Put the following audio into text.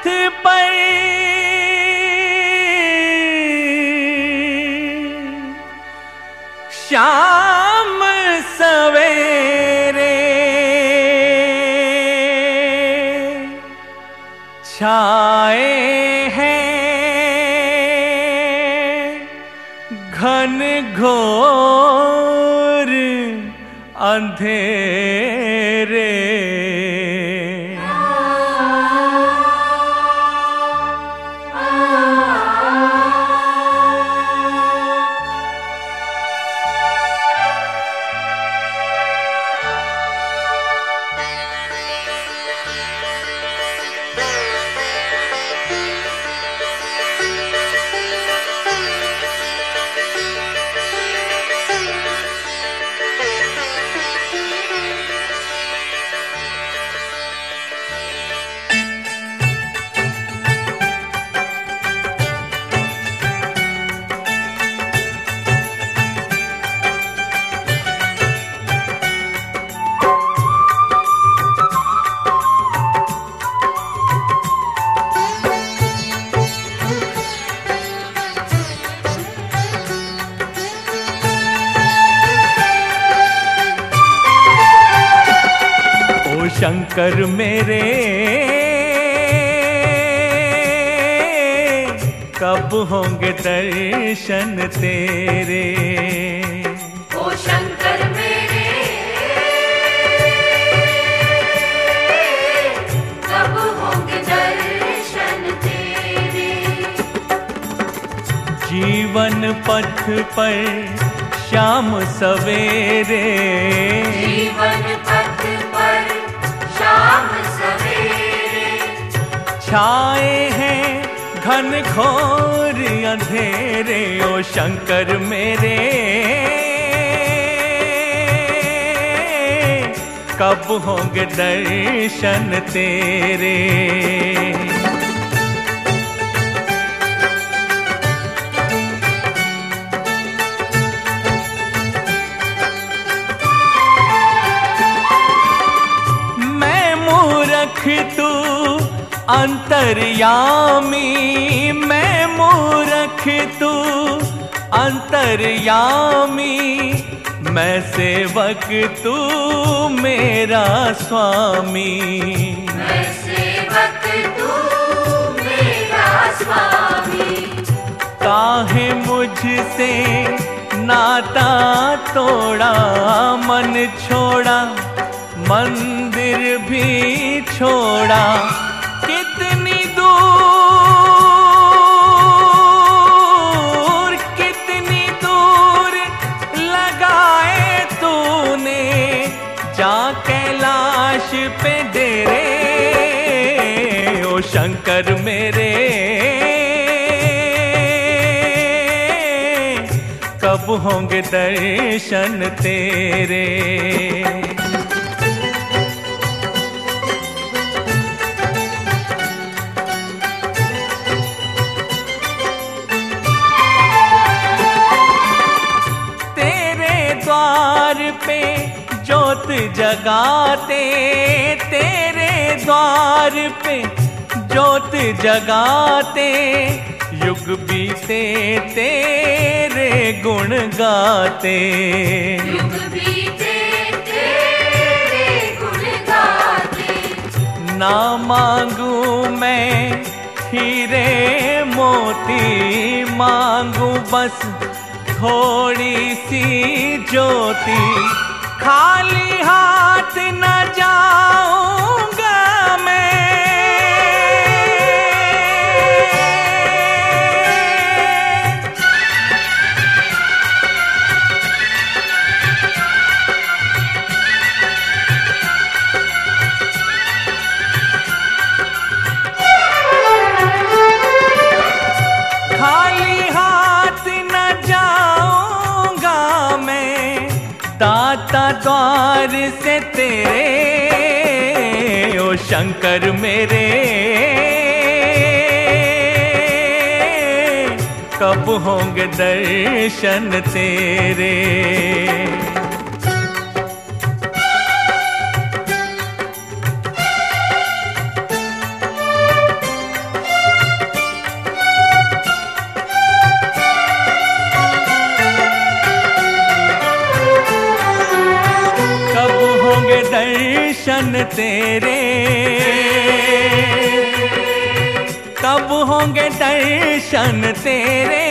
पथ पर श्याम सवेरे छाए हैं घन घोर अंधेरे। शंकर मेरे। कब होंगे दर्शन तेरे? ओ शंकर मेरे कब होंगे दर्शन तेरे? जीवन पथ पर शाम सवेरे। छाए हैं घन घोर अंधेरे, ओ शंकर मेरे। कब होंगे दर्शन तेरे? मैं मूरख तू अंतर्यामी मैं मूरख तू। अंतर्यामी मैं सेवक तू मेरा स्वामी। मैं सेवक तू मेरा स्वामी। काहे मुझसे नाता तोड़ा मन छोड़ा मंदिर भी छोड़ा। शंकर मेरे। कब होंगे दर्शन तेरे? पे जोत जगाते तेरे द्वार पे जोत जगाते युग बीते तेरे गुण गाते। युग बीते तेरे गुण गाते। ना मांगू मैं हीरे मोती मांगू बस थोड़ी सी ज्योति। खाली हाथ न दाता द्वार से तेरे ओ शंकर मेरे। कब होंगे दर्शन तेरे? दर्शन तेरे। तब होंगे दर्शन तेरे?